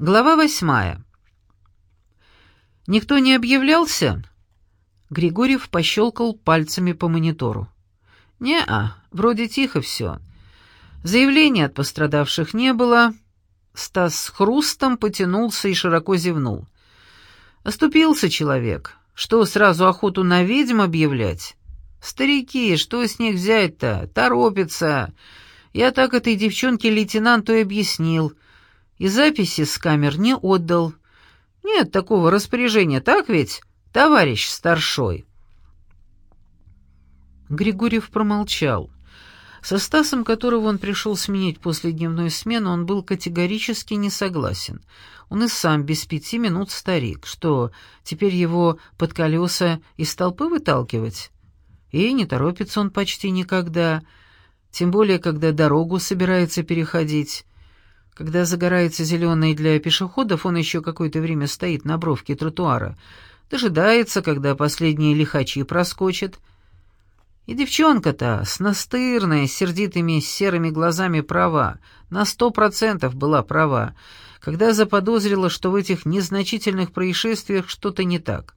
Глава восьмая. «Никто не объявлялся?» Григорьев пощелкал пальцами по монитору. «Не-а, вроде тихо все. Заявлений от пострадавших не было». Стас с хрустом потянулся и широко зевнул. «Оступился человек. Что, сразу охоту на ведьм объявлять? Старики, что с них взять-то? Торопятся. Я так этой девчонке лейтенанту и объяснил» и записи с камер не отдал. Нет такого распоряжения, так ведь, товарищ старшой?» Григорьев промолчал. Со Стасом, которого он пришел сменить после дневной смены, он был категорически не согласен. Он и сам без пяти минут старик. Что, теперь его под колеса из толпы выталкивать? И не торопится он почти никогда, тем более, когда дорогу собирается переходить. Когда загорается зеленый для пешеходов, он еще какое-то время стоит на бровке тротуара, дожидается, когда последние лихачи проскочат. И девчонка-то, с настырной, сердитыми серыми глазами права, на сто процентов была права, когда заподозрила, что в этих незначительных происшествиях что-то не так.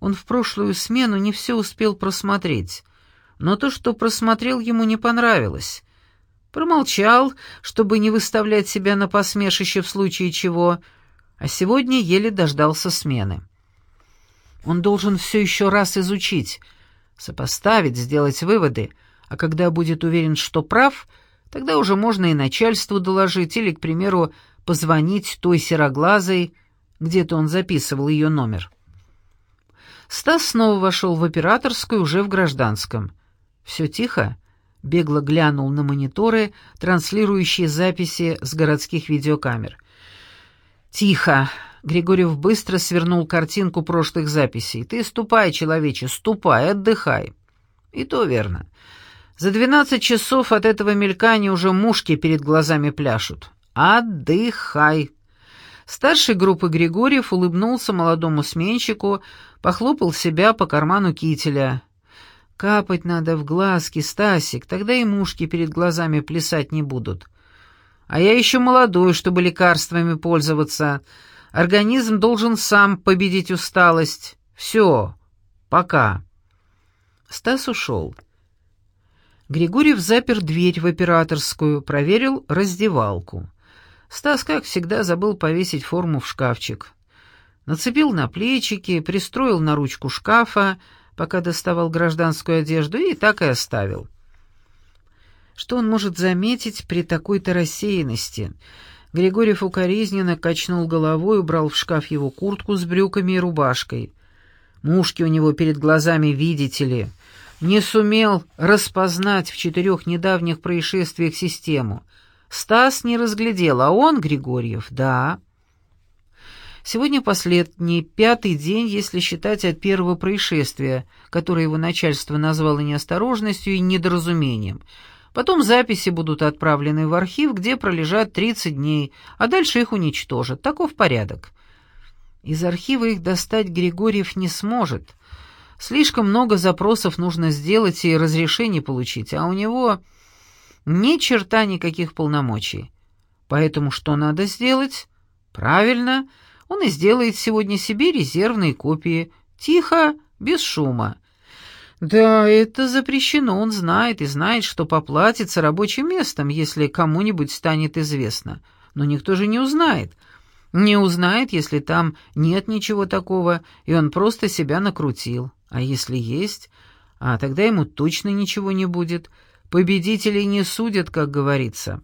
Он в прошлую смену не все успел просмотреть, но то, что просмотрел, ему не понравилось. Промолчал, чтобы не выставлять себя на посмешище в случае чего, а сегодня еле дождался смены. Он должен все еще раз изучить, сопоставить, сделать выводы, а когда будет уверен, что прав, тогда уже можно и начальству доложить или, к примеру, позвонить той сероглазой, где-то он записывал ее номер. Стас снова вошел в операторскую уже в гражданском. «Все тихо?» Бегло глянул на мониторы, транслирующие записи с городских видеокамер. «Тихо!» — Григорьев быстро свернул картинку прошлых записей. «Ты ступай, человече, ступай, отдыхай». «И то верно. За двенадцать часов от этого мелькания уже мушки перед глазами пляшут. Отдыхай!» Старший группы Григорьев улыбнулся молодому сменщику, похлопал себя по карману кителя. Капать надо в глазки, Стасик, тогда и мушки перед глазами плясать не будут. А я еще молодой, чтобы лекарствами пользоваться. Организм должен сам победить усталость. Все, пока. Стас ушел. Григорьев запер дверь в операторскую, проверил раздевалку. Стас, как всегда, забыл повесить форму в шкафчик. Нацепил на плечики, пристроил на ручку шкафа, пока доставал гражданскую одежду, и так и оставил. Что он может заметить при такой-то рассеянности? Григорьев укоризненно качнул головой, убрал в шкаф его куртку с брюками и рубашкой. Мушки у него перед глазами, видите ли. Не сумел распознать в четырех недавних происшествиях систему. Стас не разглядел, а он, Григорьев, да. Сегодня последний, пятый день, если считать от первого происшествия, которое его начальство назвало неосторожностью и недоразумением. Потом записи будут отправлены в архив, где пролежат 30 дней, а дальше их уничтожат. Таков порядок. Из архива их достать Григорьев не сможет. Слишком много запросов нужно сделать и разрешений получить, а у него ни черта никаких полномочий. Поэтому что надо сделать? Правильно, он и сделает сегодня себе резервные копии. Тихо, без шума. Да, это запрещено, он знает и знает, что поплатится рабочим местом, если кому-нибудь станет известно. Но никто же не узнает. Не узнает, если там нет ничего такого, и он просто себя накрутил. А если есть, а тогда ему точно ничего не будет. Победителей не судят, как говорится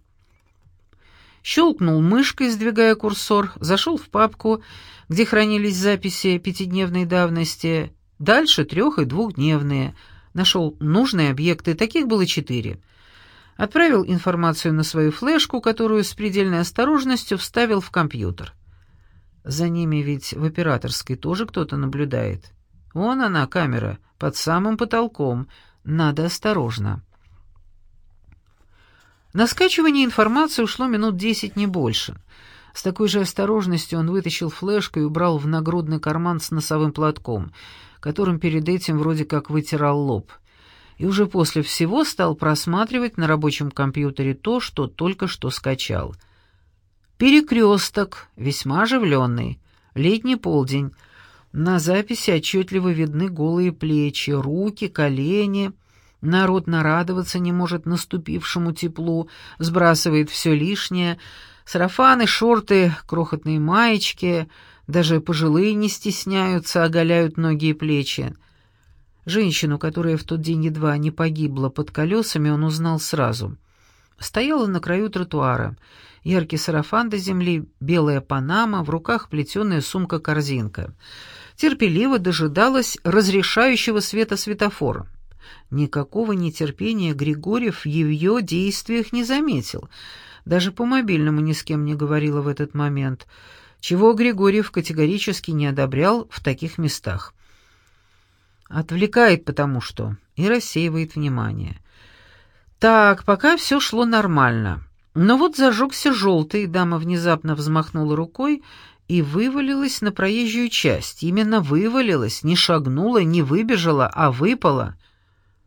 щелкнул мышкой, сдвигая курсор, зашел в папку, где хранились записи пятидневной давности, дальше трех- и двухдневные, нашел нужные объекты, таких было четыре. Отправил информацию на свою флешку, которую с предельной осторожностью вставил в компьютер. За ними ведь в операторской тоже кто-то наблюдает. Вон она, камера, под самым потолком. Надо осторожно. На скачивание информации ушло минут десять, не больше. С такой же осторожностью он вытащил флешку и убрал в нагрудный карман с носовым платком, которым перед этим вроде как вытирал лоб. И уже после всего стал просматривать на рабочем компьютере то, что только что скачал. Перекресток, весьма оживленный. Летний полдень. На записи отчетливо видны голые плечи, руки, колени. Народ нарадоваться не может наступившему теплу, сбрасывает все лишнее. Сарафаны, шорты, крохотные маечки, даже пожилые не стесняются, оголяют ноги и плечи. Женщину, которая в тот день едва не погибла под колесами, он узнал сразу. Стояла на краю тротуара. Яркий сарафан до земли, белая панама, в руках плетеная сумка-корзинка. Терпеливо дожидалась разрешающего света светофора. Никакого нетерпения Григорьев в ее действиях не заметил. Даже по мобильному ни с кем не говорила в этот момент, чего Григорьев категорически не одобрял в таких местах. Отвлекает потому что и рассеивает внимание. Так, пока все шло нормально. Но вот зажегся желтый, дама внезапно взмахнула рукой и вывалилась на проезжую часть. Именно вывалилась, не шагнула, не выбежала, а выпала.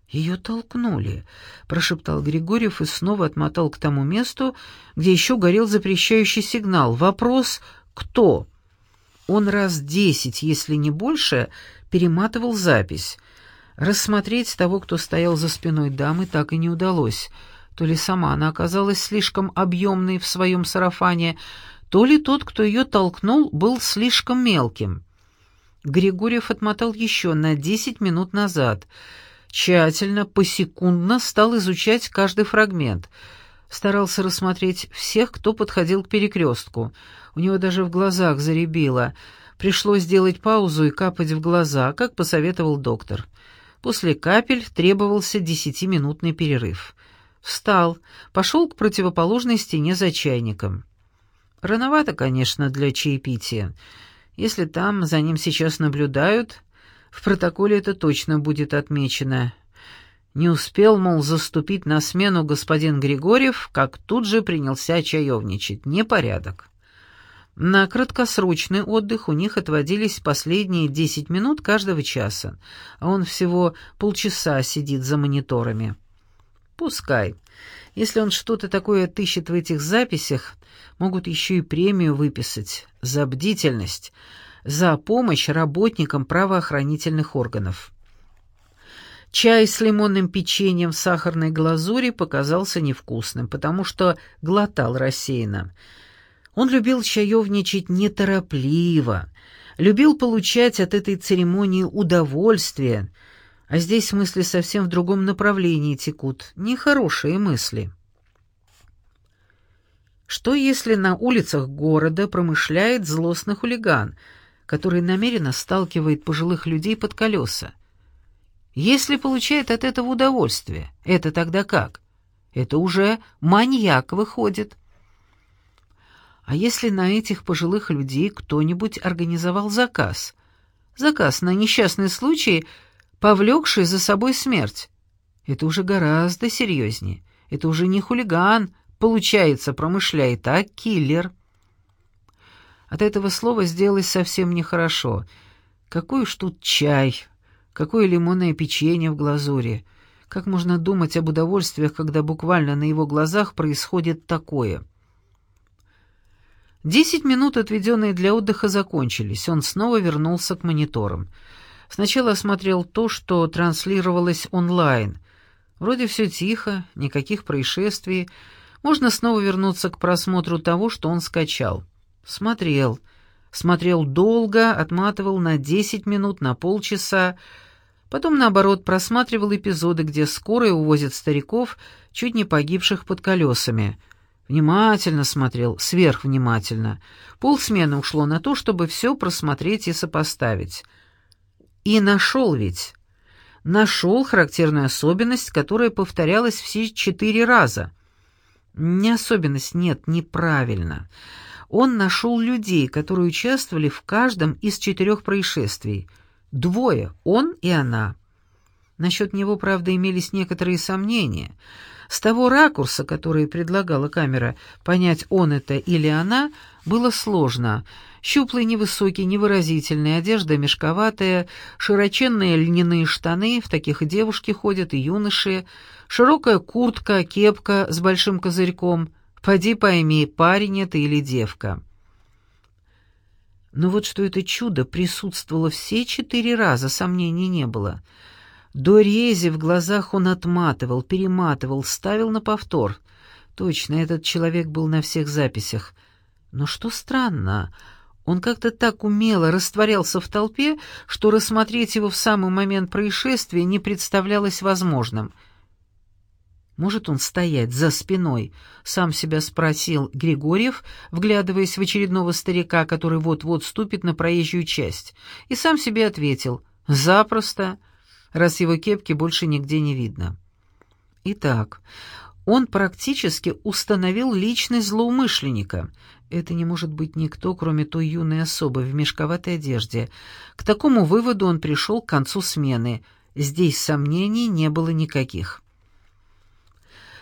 «Ее толкнули», — прошептал Григорьев и снова отмотал к тому месту, где еще горел запрещающий сигнал. «Вопрос — кто?» Он раз десять, если не больше, перематывал запись. Рассмотреть того, кто стоял за спиной дамы, так и не удалось. То ли сама она оказалась слишком объемной в своем сарафане, то ли тот, кто ее толкнул, был слишком мелким. Григорьев отмотал еще на десять минут назад. Тщательно, посекундно стал изучать каждый фрагмент. Старался рассмотреть всех, кто подходил к перекрестку. У него даже в глазах заребило — Пришлось сделать паузу и капать в глаза, как посоветовал доктор. После капель требовался десятиминутный перерыв. Встал, пошел к противоположной стене за чайником. Рановато, конечно, для чаепития. Если там за ним сейчас наблюдают, в протоколе это точно будет отмечено. Не успел, мол, заступить на смену господин Григорьев, как тут же принялся чаевничать. Непорядок. На краткосрочный отдых у них отводились последние 10 минут каждого часа, а он всего полчаса сидит за мониторами. Пускай. Если он что-то такое отыщет в этих записях, могут еще и премию выписать за бдительность, за помощь работникам правоохранительных органов. Чай с лимонным печеньем в сахарной глазури показался невкусным, потому что глотал рассеянно. Он любил чаевничать неторопливо, любил получать от этой церемонии удовольствие, а здесь мысли совсем в другом направлении текут, нехорошие мысли. Что если на улицах города промышляет злостный хулиган, который намеренно сталкивает пожилых людей под колеса? Если получает от этого удовольствие, это тогда как? Это уже маньяк выходит. А если на этих пожилых людей кто-нибудь организовал заказ? Заказ на несчастный случай, повлекший за собой смерть. Это уже гораздо серьезнее. Это уже не хулиган, получается, промышляет, а киллер. От этого слова сделалось совсем нехорошо. Какой уж тут чай, какое лимонное печенье в глазури. Как можно думать об удовольствиях, когда буквально на его глазах происходит такое? Десять минут, отведенные для отдыха, закончились. Он снова вернулся к мониторам. Сначала осмотрел то, что транслировалось онлайн. Вроде все тихо, никаких происшествий. Можно снова вернуться к просмотру того, что он скачал. Смотрел. Смотрел долго, отматывал на десять минут, на полчаса. Потом, наоборот, просматривал эпизоды, где скорые увозят стариков, чуть не погибших под колесами — Внимательно смотрел, сверхвнимательно. Полсмены ушло на то, чтобы все просмотреть и сопоставить. И нашел ведь. Нашел характерную особенность, которая повторялась все четыре раза. Не особенность, нет, неправильно. Он нашел людей, которые участвовали в каждом из четырех происшествий. Двое, он и она. Насчет него, правда, имелись некоторые сомнения — с того ракурса, который предлагала камера, понять, он это или она, было сложно. Щуплый, невысокий, невыразительный, одежда мешковатая, широченные льняные штаны, в таких и девушки ходят, и юноши, широкая куртка, кепка с большим козырьком, Поди пойми, парень это или девка. Но вот что это чудо присутствовало все четыре раза, сомнений не было. До рези в глазах он отматывал, перематывал, ставил на повтор. Точно, этот человек был на всех записях. Но что странно, он как-то так умело растворялся в толпе, что рассмотреть его в самый момент происшествия не представлялось возможным — может он стоять за спиной? Сам себя спросил Григорьев, вглядываясь в очередного старика, который вот-вот ступит на проезжую часть. И сам себе ответил «Запросто», раз его кепки больше нигде не видно. Итак, он практически установил личность злоумышленника. Это не может быть никто, кроме той юной особы в мешковатой одежде. К такому выводу он пришел к концу смены. Здесь сомнений не было никаких.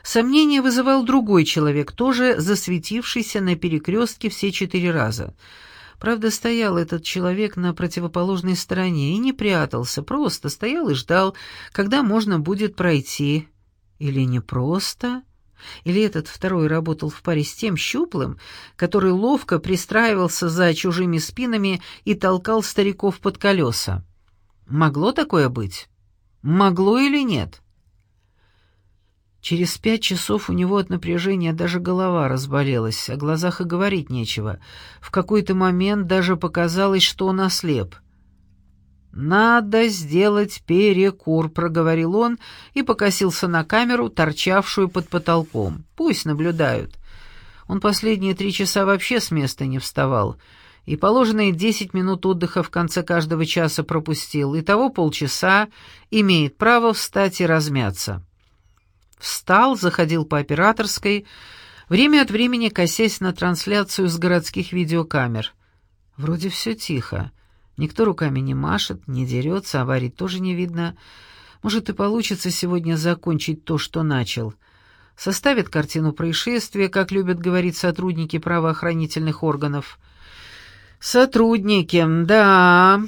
Сомнение вызывал другой человек, тоже засветившийся на перекрестке все четыре раза. Правда, стоял этот человек на противоположной стороне и не прятался, просто стоял и ждал, когда можно будет пройти. Или не просто... Или этот второй работал в паре с тем щуплым, который ловко пристраивался за чужими спинами и толкал стариков под колеса. Могло такое быть? Могло или нет? Через пять часов у него от напряжения даже голова разболелась, о глазах и говорить нечего. В какой-то момент даже показалось, что он ослеп. «Надо сделать перекур», — проговорил он и покосился на камеру, торчавшую под потолком. «Пусть наблюдают». Он последние три часа вообще с места не вставал, и положенные десять минут отдыха в конце каждого часа пропустил, Итого полчаса имеет право встать и размяться. Встал, заходил по операторской, время от времени косясь на трансляцию с городских видеокамер. Вроде все тихо. Никто руками не машет, не дерется, аварий тоже не видно. Может, и получится сегодня закончить то, что начал. Составит картину происшествия, как любят говорить сотрудники правоохранительных органов. Сотрудники, да.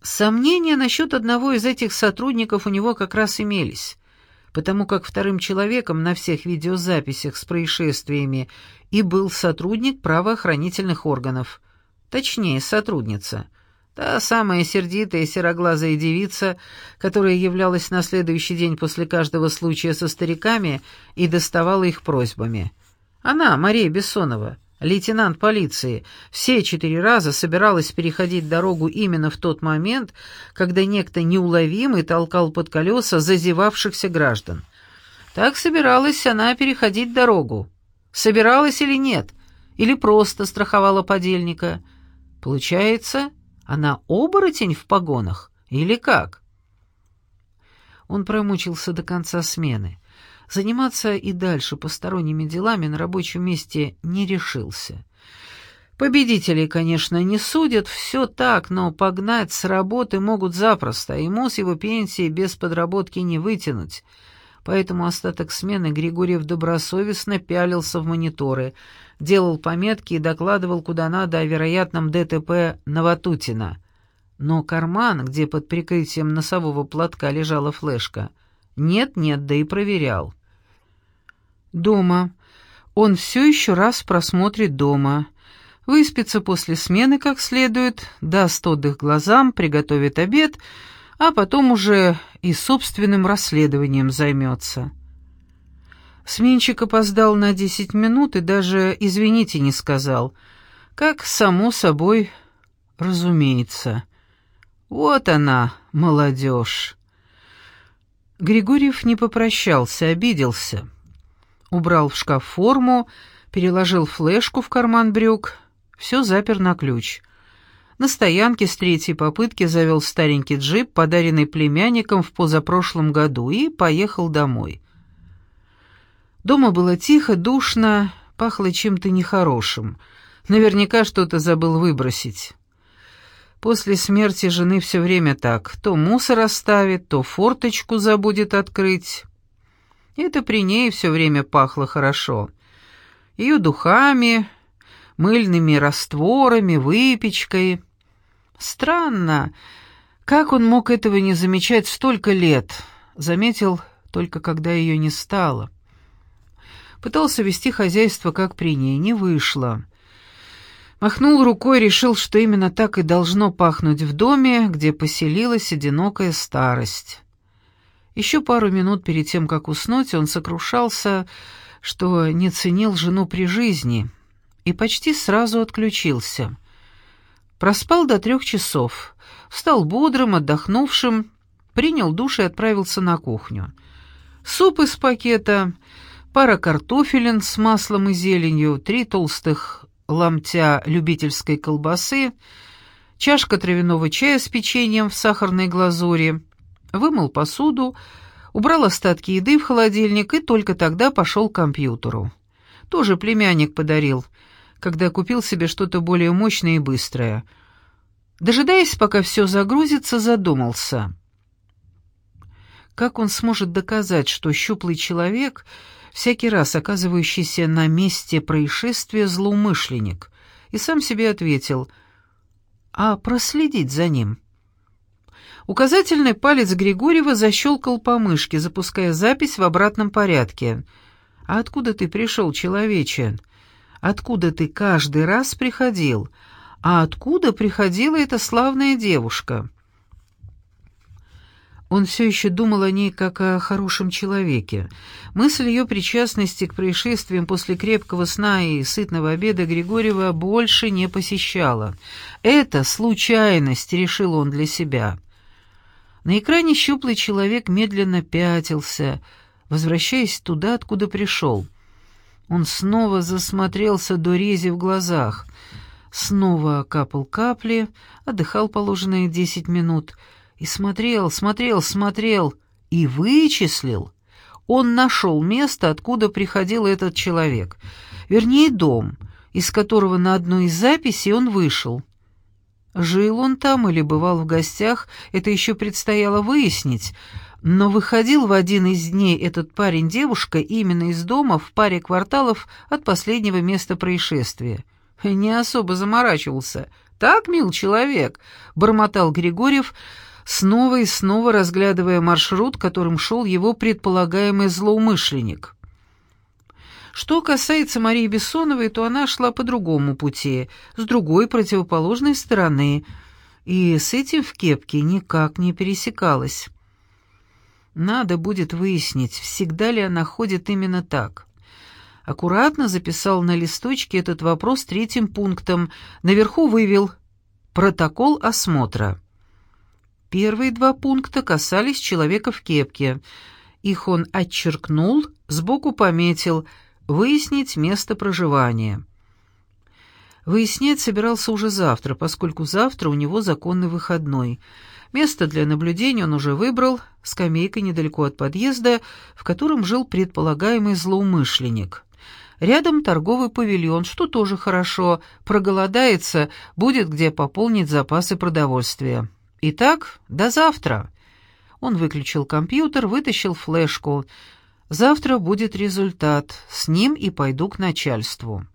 Сомнения насчет одного из этих сотрудников у него как раз имелись потому как вторым человеком на всех видеозаписях с происшествиями и был сотрудник правоохранительных органов. Точнее, сотрудница. Та самая сердитая сероглазая девица, которая являлась на следующий день после каждого случая со стариками и доставала их просьбами. Она, Мария Бессонова, Лейтенант полиции все четыре раза собиралась переходить дорогу именно в тот момент, когда некто неуловимый толкал под колеса зазевавшихся граждан. Так собиралась она переходить дорогу. Собиралась или нет? Или просто страховала подельника? Получается, она оборотень в погонах? Или как? Он промучился до конца смены. Заниматься и дальше посторонними делами на рабочем месте не решился. Победителей, конечно, не судят, все так, но погнать с работы могут запросто, а ему с его пенсии без подработки не вытянуть. Поэтому остаток смены Григорьев добросовестно пялился в мониторы, делал пометки и докладывал куда надо о вероятном ДТП Новотутина. Но карман, где под прикрытием носового платка лежала флешка, нет-нет, да и проверял. Дома. Он все еще раз просмотрит дома. Выспится после смены как следует, даст отдых глазам, приготовит обед, а потом уже и собственным расследованием займется. Сменщик опоздал на десять минут и даже «извините» не сказал. Как само собой разумеется. Вот она, молодежь. Григорьев не попрощался, обиделся убрал в шкаф форму, переложил флешку в карман брюк, все запер на ключ. На стоянке с третьей попытки завел старенький джип, подаренный племянником в позапрошлом году, и поехал домой. Дома было тихо, душно, пахло чем-то нехорошим. Наверняка что-то забыл выбросить. После смерти жены все время так. То мусор оставит, то форточку забудет открыть. Это при ней все время пахло хорошо. Ее духами, мыльными растворами, выпечкой. Странно, как он мог этого не замечать столько лет? Заметил только когда ее не стало. Пытался вести хозяйство, как при ней, не вышло. Махнул рукой, решил, что именно так и должно пахнуть в доме, где поселилась одинокая старость. Еще пару минут перед тем, как уснуть, он сокрушался, что не ценил жену при жизни, и почти сразу отключился. Проспал до трех часов, встал бодрым, отдохнувшим, принял душ и отправился на кухню. Суп из пакета, пара картофелин с маслом и зеленью, три толстых ломтя любительской колбасы, чашка травяного чая с печеньем в сахарной глазури, вымыл посуду, убрал остатки еды в холодильник и только тогда пошел к компьютеру. Тоже племянник подарил, когда купил себе что-то более мощное и быстрое. Дожидаясь, пока все загрузится, задумался. Как он сможет доказать, что щуплый человек, всякий раз оказывающийся на месте происшествия, злоумышленник? И сам себе ответил, а проследить за ним — Указательный палец Григорьева защелкал по мышке, запуская запись в обратном порядке. «А откуда ты пришел, человече? Откуда ты каждый раз приходил? А откуда приходила эта славная девушка?» Он все еще думал о ней как о хорошем человеке. Мысль ее причастности к происшествиям после крепкого сна и сытного обеда Григорьева больше не посещала. «Это случайность», — решил он для себя. На экране щуплый человек медленно пятился, возвращаясь туда, откуда пришел. Он снова засмотрелся до рези в глазах, снова капал капли, отдыхал положенные десять минут и смотрел, смотрел, смотрел и вычислил. Он нашел место, откуда приходил этот человек, вернее, дом, из которого на одной из записей он вышел. Жил он там или бывал в гостях, это еще предстояло выяснить, но выходил в один из дней этот парень-девушка именно из дома в паре кварталов от последнего места происшествия. Не особо заморачивался. «Так, мил человек», — бормотал Григорьев, снова и снова разглядывая маршрут, которым шел его предполагаемый злоумышленник. Что касается Марии Бессоновой, то она шла по другому пути, с другой противоположной стороны, и с этим в кепке никак не пересекалась. Надо будет выяснить, всегда ли она ходит именно так. Аккуратно записал на листочке этот вопрос третьим пунктом, наверху вывел «Протокол осмотра». Первые два пункта касались человека в кепке. Их он отчеркнул, сбоку пометил – Выяснить место проживания. Выяснять собирался уже завтра, поскольку завтра у него законный выходной. Место для наблюдения он уже выбрал, скамейка недалеко от подъезда, в котором жил предполагаемый злоумышленник. Рядом торговый павильон, что тоже хорошо, проголодается, будет где пополнить запасы продовольствия. Итак, до завтра. Он выключил компьютер, вытащил флешку. Завтра будет результат, с ним и пойду к начальству.